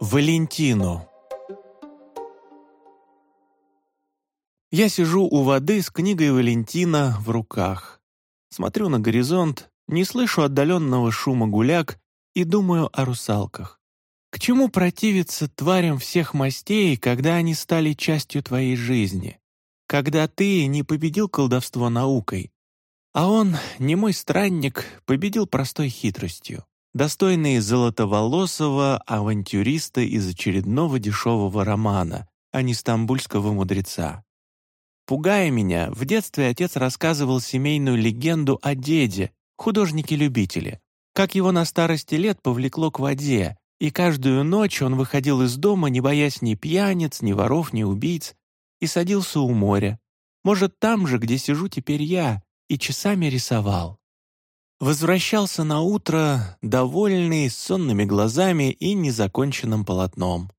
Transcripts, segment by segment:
Валентину Я сижу у воды с книгой Валентина в руках. Смотрю на горизонт, не слышу отдаленного шума гуляк и думаю о русалках. К чему противиться тварям всех мастей, когда они стали частью твоей жизни? Когда ты не победил колдовство наукой, а он, не мой странник, победил простой хитростью достойный золотоволосого авантюриста из очередного дешевого романа, а не стамбульского мудреца. Пугая меня, в детстве отец рассказывал семейную легенду о деде, художнике-любителе, как его на старости лет повлекло к воде, и каждую ночь он выходил из дома, не боясь ни пьяниц, ни воров, ни убийц, и садился у моря. Может, там же, где сижу теперь я, и часами рисовал. Возвращался на утро, довольный, с сонными глазами и незаконченным полотном.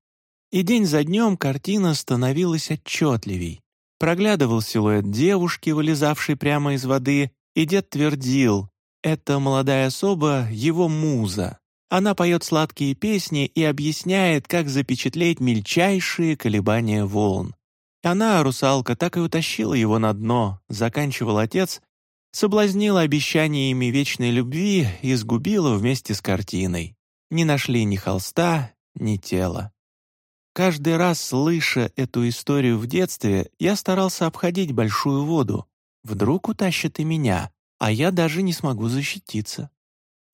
И день за днем картина становилась отчетливей. Проглядывал силуэт девушки, вылезавшей прямо из воды, и дед твердил, это молодая особа — его муза. Она поет сладкие песни и объясняет, как запечатлеть мельчайшие колебания волн. Она, русалка, так и утащила его на дно, заканчивал отец, соблазнила обещаниями вечной любви и сгубила вместе с картиной. Не нашли ни холста, ни тела. Каждый раз, слыша эту историю в детстве, я старался обходить большую воду. Вдруг утащат и меня, а я даже не смогу защититься.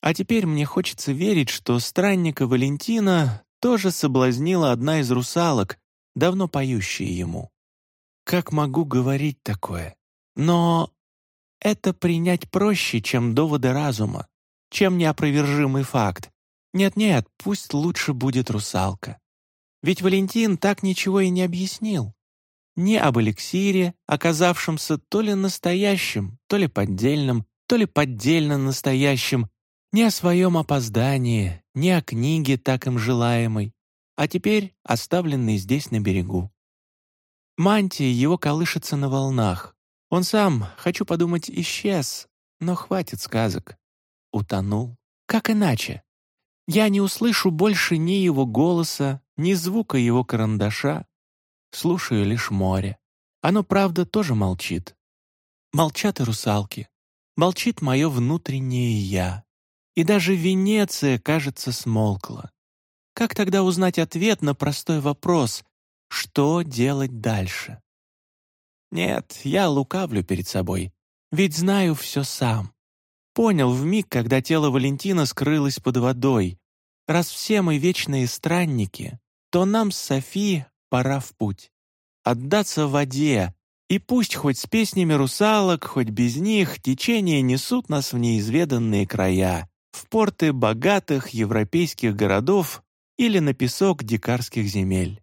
А теперь мне хочется верить, что странника Валентина тоже соблазнила одна из русалок, давно поющая ему. Как могу говорить такое? Но это принять проще, чем доводы разума, чем неопровержимый факт. Нет-нет, пусть лучше будет русалка. Ведь Валентин так ничего и не объяснил. Ни об эликсире, оказавшемся то ли настоящим, то ли поддельным, то ли поддельно настоящим, ни о своем опоздании, ни о книге, так им желаемой, а теперь оставленной здесь на берегу. Мантия его колышется на волнах, он сам, хочу подумать, исчез, но хватит сказок. Утонул. Как иначе? Я не услышу больше ни его голоса, ни звука его карандаша. Слушаю лишь море. Оно, правда, тоже молчит. Молчат и русалки. Молчит мое внутреннее «я». И даже Венеция, кажется, смолкла. Как тогда узнать ответ на простой вопрос «Что делать дальше?» Нет, я лукавлю перед собой, ведь знаю все сам. Понял в миг, когда тело Валентина скрылось под водой. Раз все мы вечные странники, то нам с Софи пора в путь. Отдаться в воде, и пусть хоть с песнями русалок, хоть без них, течения несут нас в неизведанные края, в порты богатых европейских городов или на песок дикарских земель.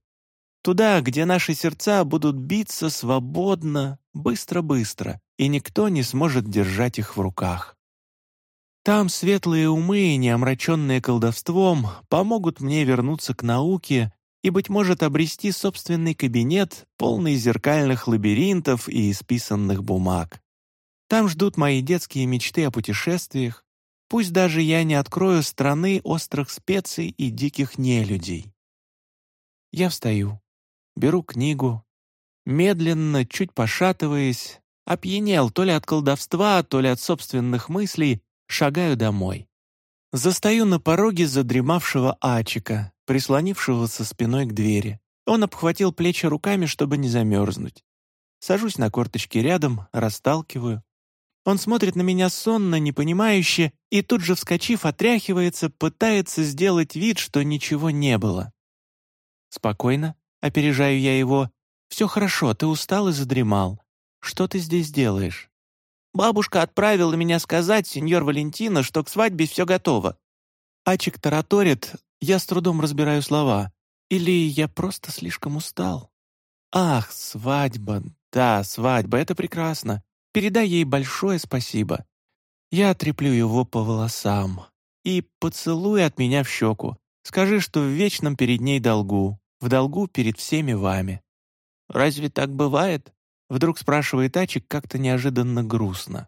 Туда, где наши сердца будут биться свободно, быстро-быстро, и никто не сможет держать их в руках. Там светлые умы, не омраченные колдовством, помогут мне вернуться к науке и, быть может, обрести собственный кабинет, полный зеркальных лабиринтов и исписанных бумаг. Там ждут мои детские мечты о путешествиях, пусть даже я не открою страны острых специй и диких нелюдей. Я встаю. Беру книгу. Медленно, чуть пошатываясь, опьянел то ли от колдовства, то ли от собственных мыслей, шагаю домой. Застаю на пороге задремавшего Ачика, прислонившего со спиной к двери. Он обхватил плечи руками, чтобы не замерзнуть. Сажусь на корточки рядом, расталкиваю. Он смотрит на меня сонно, непонимающе, и тут же, вскочив, отряхивается, пытается сделать вид, что ничего не было. Спокойно, Опережаю я его. «Все хорошо, ты устал и задремал. Что ты здесь делаешь?» «Бабушка отправила меня сказать, сеньор Валентина, что к свадьбе все готово». Ачик тараторит, я с трудом разбираю слова. Или я просто слишком устал. «Ах, свадьба, да, свадьба, это прекрасно. Передай ей большое спасибо. Я треплю его по волосам. И поцелуй от меня в щеку. Скажи, что в вечном перед ней долгу в долгу перед всеми вами». «Разве так бывает?» Вдруг спрашивает Ачик как-то неожиданно грустно.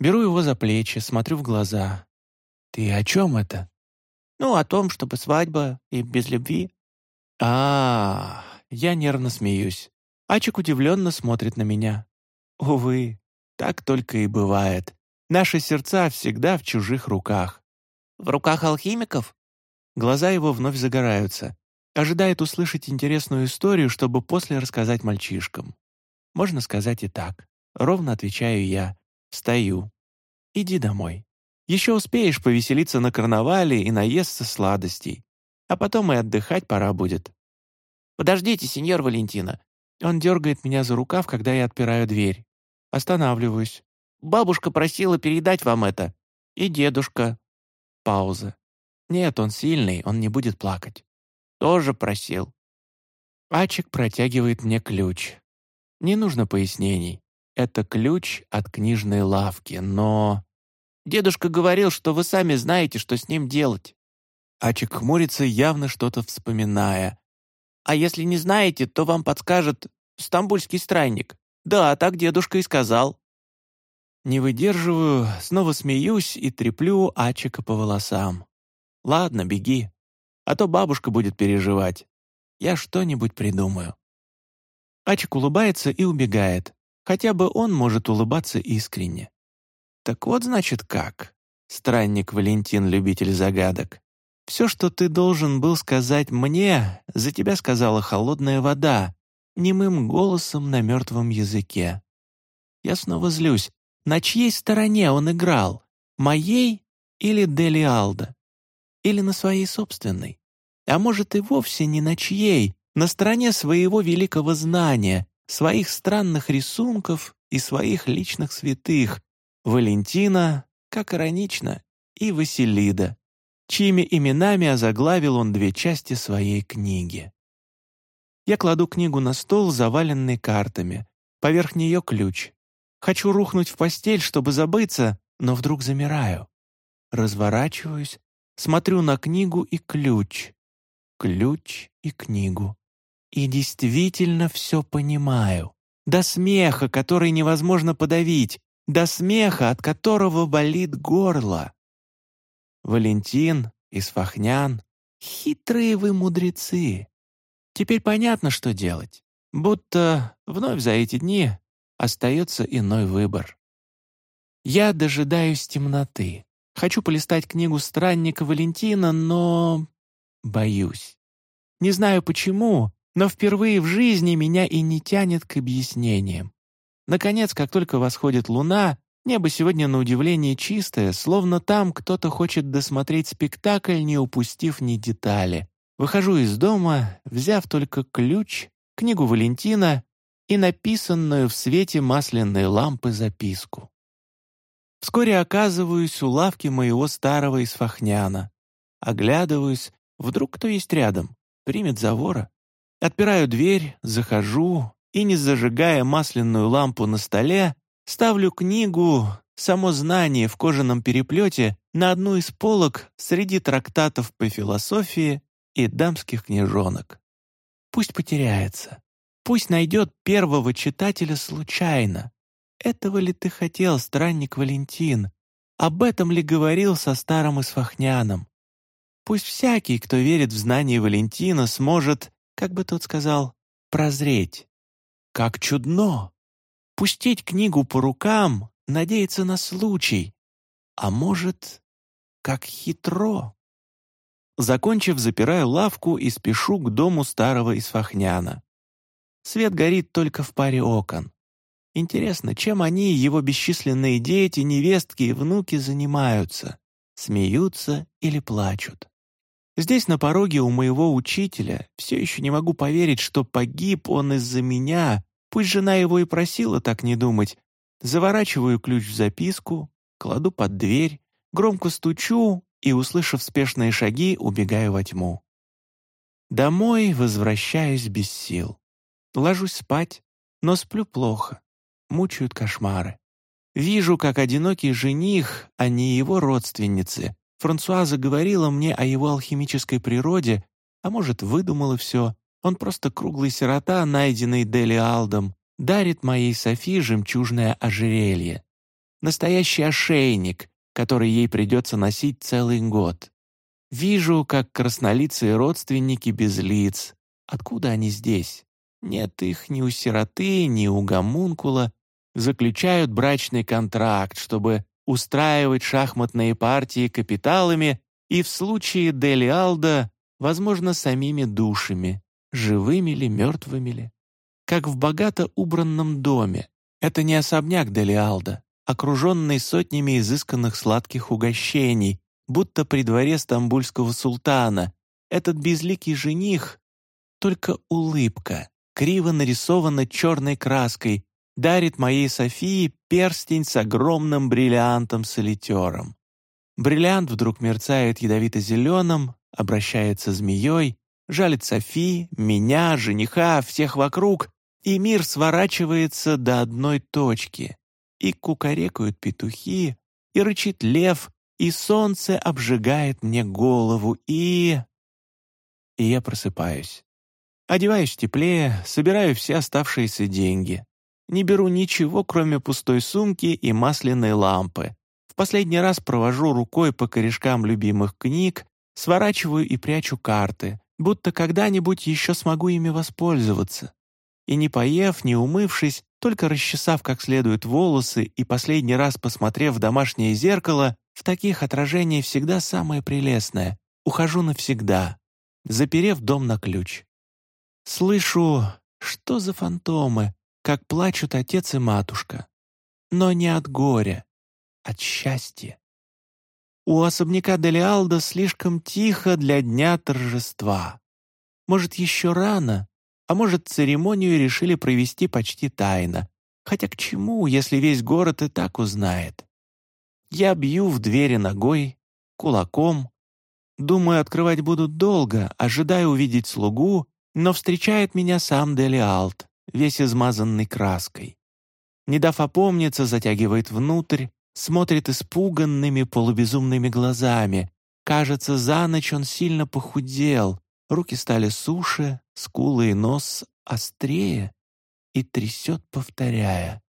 Беру его за плечи, смотрю в глаза. «Ты о чем это?» «Ну, о том, чтобы свадьба и без любви. а, Я нервно смеюсь. Ачик удивленно смотрит на меня. Увы, так только и бывает. Наши сердца всегда в чужих руках. В руках алхимиков? Глаза его вновь загораются. Ожидает услышать интересную историю, чтобы после рассказать мальчишкам. Можно сказать и так. Ровно отвечаю я. Встаю. Иди домой. Еще успеешь повеселиться на карнавале и наесться сладостей. А потом и отдыхать пора будет. «Подождите, сеньор Валентина». Он дергает меня за рукав, когда я отпираю дверь. Останавливаюсь. «Бабушка просила передать вам это. И дедушка». Пауза. «Нет, он сильный, он не будет плакать». «Тоже просил». Ачик протягивает мне ключ. Не нужно пояснений. Это ключ от книжной лавки, но... Дедушка говорил, что вы сами знаете, что с ним делать». Ачик хмурится, явно что-то вспоминая. «А если не знаете, то вам подскажет стамбульский странник. Да, так дедушка и сказал». Не выдерживаю, снова смеюсь и треплю Ачика по волосам. «Ладно, беги, а то бабушка будет переживать. Я что-нибудь придумаю». Ачик улыбается и убегает. Хотя бы он может улыбаться искренне. Так вот, значит, как. Странник Валентин, любитель загадок. Все, что ты должен был сказать мне, за тебя сказала холодная вода, немым голосом на мертвом языке. Я снова злюсь. На чьей стороне он играл? Моей или Дели Алда? Или на своей собственной? А может и вовсе не на чьей, на стороне своего великого знания, своих странных рисунков и своих личных святых, Валентина, как иронично, и Василида, чьими именами озаглавил он две части своей книги. Я кладу книгу на стол, заваленный картами. Поверх нее ключ. Хочу рухнуть в постель, чтобы забыться, но вдруг замираю. Разворачиваюсь, смотрю на книгу и ключ. Ключ и книгу. И действительно все понимаю. До смеха, который невозможно подавить, до смеха, от которого болит горло. Валентин, Исфахнян, хитрые вы мудрецы. Теперь понятно, что делать. Будто вновь за эти дни остается иной выбор. Я дожидаюсь темноты. Хочу полистать книгу странника Валентина, но... боюсь. Не знаю почему, но впервые в жизни меня и не тянет к объяснениям. Наконец, как только восходит луна, небо сегодня на удивление чистое, словно там кто-то хочет досмотреть спектакль, не упустив ни детали. Выхожу из дома, взяв только ключ, книгу Валентина и написанную в свете масляной лампы записку. Вскоре оказываюсь у лавки моего старого Исфахняна. Оглядываюсь, вдруг кто есть рядом, примет за вора. Отпираю дверь, захожу и, не зажигая масляную лампу на столе, ставлю книгу «Само знание в кожаном переплете» на одну из полок среди трактатов по философии и дамских книжонок. Пусть потеряется. Пусть найдет первого читателя случайно. Этого ли ты хотел, странник Валентин? Об этом ли говорил со старым Исфахняном? Пусть всякий, кто верит в знание Валентина, сможет как бы тот сказал, прозреть. Как чудно! Пустить книгу по рукам, надеяться на случай. А может, как хитро. Закончив, запираю лавку и спешу к дому старого Исфахняна. Свет горит только в паре окон. Интересно, чем они, его бесчисленные дети, невестки и внуки занимаются? Смеются или плачут? Здесь, на пороге у моего учителя, все еще не могу поверить, что погиб он из-за меня, пусть жена его и просила так не думать. Заворачиваю ключ в записку, кладу под дверь, громко стучу и, услышав спешные шаги, убегаю во тьму. Домой возвращаюсь без сил. Ложусь спать, но сплю плохо. Мучают кошмары. Вижу, как одинокий жених, а не его родственницы, Франсуаза говорила мне о его алхимической природе, а может, выдумала все. Он просто круглый сирота, найденный Дели Алдом, дарит моей Софи жемчужное ожерелье. Настоящий ошейник, который ей придется носить целый год. Вижу, как краснолицые родственники без лиц, Откуда они здесь? Нет их ни у сироты, ни у гомункула. Заключают брачный контракт, чтобы устраивать шахматные партии капиталами и в случае Дели Алда, возможно, самими душами, живыми ли, мертвыми ли. Как в богато убранном доме. Это не особняк Дели Алда, окруженный сотнями изысканных сладких угощений, будто при дворе стамбульского султана. Этот безликий жених — только улыбка, криво нарисована черной краской, дарит моей Софии перстень с огромным бриллиантом-солитером. Бриллиант вдруг мерцает ядовито-зеленым, обращается змеей, жалит Софи, меня, жениха, всех вокруг, и мир сворачивается до одной точки. И кукарекают петухи, и рычит лев, и солнце обжигает мне голову, и... И я просыпаюсь. Одеваюсь теплее, собираю все оставшиеся деньги. Не беру ничего, кроме пустой сумки и масляной лампы. В последний раз провожу рукой по корешкам любимых книг, сворачиваю и прячу карты, будто когда-нибудь еще смогу ими воспользоваться. И не поев, не умывшись, только расчесав как следует волосы и последний раз посмотрев в домашнее зеркало, в таких отражениях всегда самое прелестное. Ухожу навсегда, заперев дом на ключ. Слышу, что за фантомы, как плачут отец и матушка. Но не от горя, от счастья. У особняка Делиалда слишком тихо для дня торжества. Может, еще рано, а может, церемонию решили провести почти тайно. Хотя к чему, если весь город и так узнает? Я бью в двери ногой, кулаком. Думаю, открывать будут долго, ожидая увидеть слугу, но встречает меня сам Делиалд весь измазанный краской. Не дав опомниться, затягивает внутрь, смотрит испуганными полубезумными глазами. Кажется, за ночь он сильно похудел, руки стали суше, скулы и нос острее, и трясет, повторяя.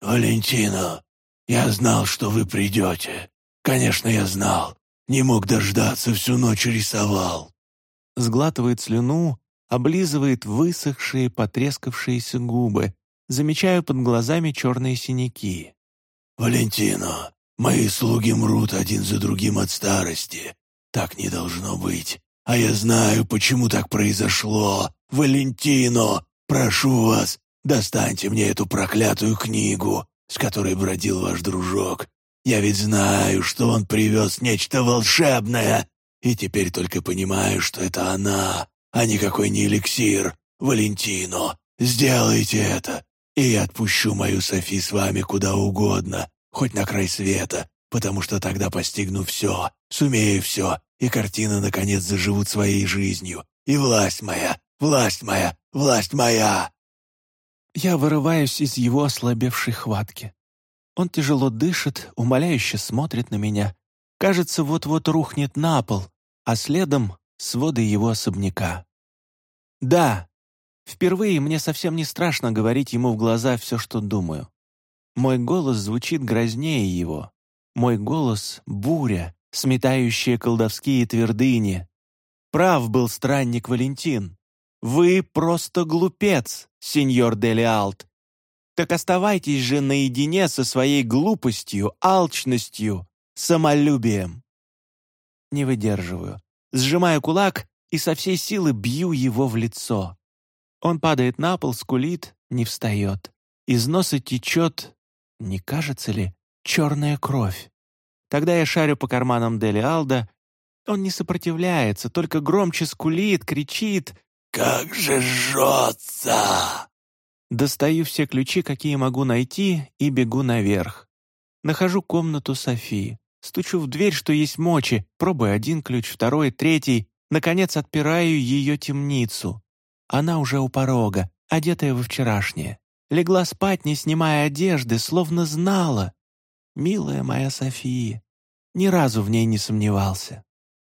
«Валентино, я знал, что вы придете. Конечно, я знал. Не мог дождаться, всю ночь рисовал». Сглатывает слюну, облизывает высохшие, потрескавшиеся губы, замечаю под глазами черные синяки. «Валентино, мои слуги мрут один за другим от старости. Так не должно быть. А я знаю, почему так произошло. Валентино, прошу вас, достаньте мне эту проклятую книгу, с которой бродил ваш дружок. Я ведь знаю, что он привез нечто волшебное, и теперь только понимаю, что это она, а никакой не эликсир. Валентино, сделайте это, и я отпущу мою Софи с вами куда угодно, хоть на край света, потому что тогда постигну все, сумею все, и картины, наконец, заживут своей жизнью. И власть моя, власть моя, власть моя!» Я вырываюсь из его ослабевшей хватки. Он тяжело дышит, умоляюще смотрит на меня. Кажется, вот-вот рухнет на пол, а следом своды его особняка. Да, впервые мне совсем не страшно говорить ему в глаза все, что думаю. Мой голос звучит грознее его. Мой голос — буря, сметающая колдовские твердыни. Прав был странник Валентин. Вы просто глупец, сеньор Делиалт. Так оставайтесь же наедине со своей глупостью, алчностью, самолюбием. Не выдерживаю сжимаю кулак и со всей силы бью его в лицо. Он падает на пол, скулит, не встает. Из носа течет, не кажется ли, черная кровь. Тогда я шарю по карманам Дели Алда. Он не сопротивляется, только громче скулит, кричит «Как же жжется!» Достаю все ключи, какие могу найти, и бегу наверх. Нахожу комнату Софии. Стучу в дверь, что есть мочи, пробую один ключ, второй, третий. Наконец отпираю ее темницу. Она уже у порога, одетая во вчерашнее. Легла спать, не снимая одежды, словно знала. Милая моя София. Ни разу в ней не сомневался.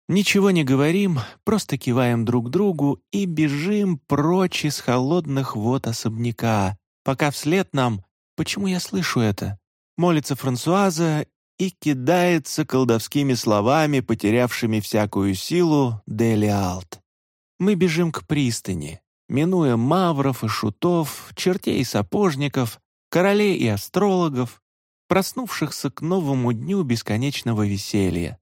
Ничего не говорим, просто киваем друг другу и бежим прочь из холодных вод особняка, пока вслед нам, почему я слышу это, молится Франсуаза и кидается колдовскими словами, потерявшими всякую силу, Делиалт. Мы бежим к пристани, минуя мавров и шутов, чертей и сапожников, королей и астрологов, проснувшихся к новому дню бесконечного веселья.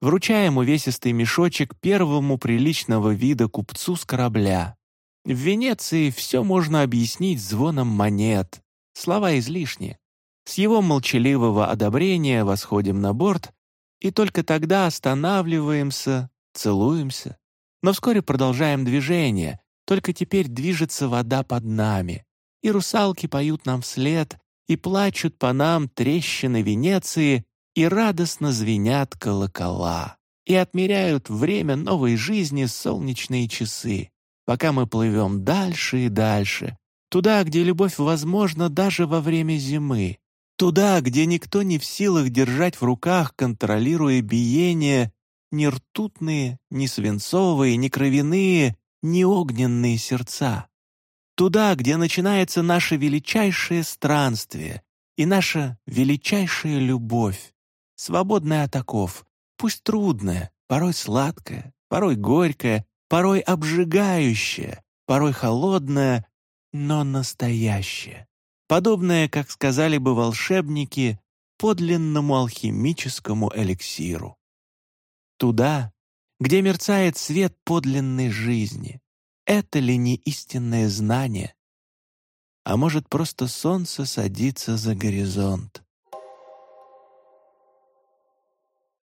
Вручаем увесистый мешочек первому приличного вида купцу с корабля. В Венеции все можно объяснить звоном монет. Слова излишни. С его молчаливого одобрения восходим на борт и только тогда останавливаемся, целуемся. Но вскоре продолжаем движение, только теперь движется вода под нами, и русалки поют нам вслед, и плачут по нам трещины Венеции, и радостно звенят колокола, и отмеряют время новой жизни солнечные часы, пока мы плывем дальше и дальше, туда, где любовь возможна даже во время зимы, туда, где никто не в силах держать в руках, контролируя биение, ни ртутные, ни свинцовые, ни кровяные, ни огненные сердца. Туда, где начинается наше величайшее странствие и наша величайшая любовь, свободная от оков, пусть трудная, порой сладкая, порой горькая, порой обжигающая, порой холодная, но настоящая, подобная, как сказали бы волшебники, подлинному алхимическому эликсиру. Туда, где мерцает свет подлинной жизни. Это ли не истинное знание? А может, просто солнце садится за горизонт?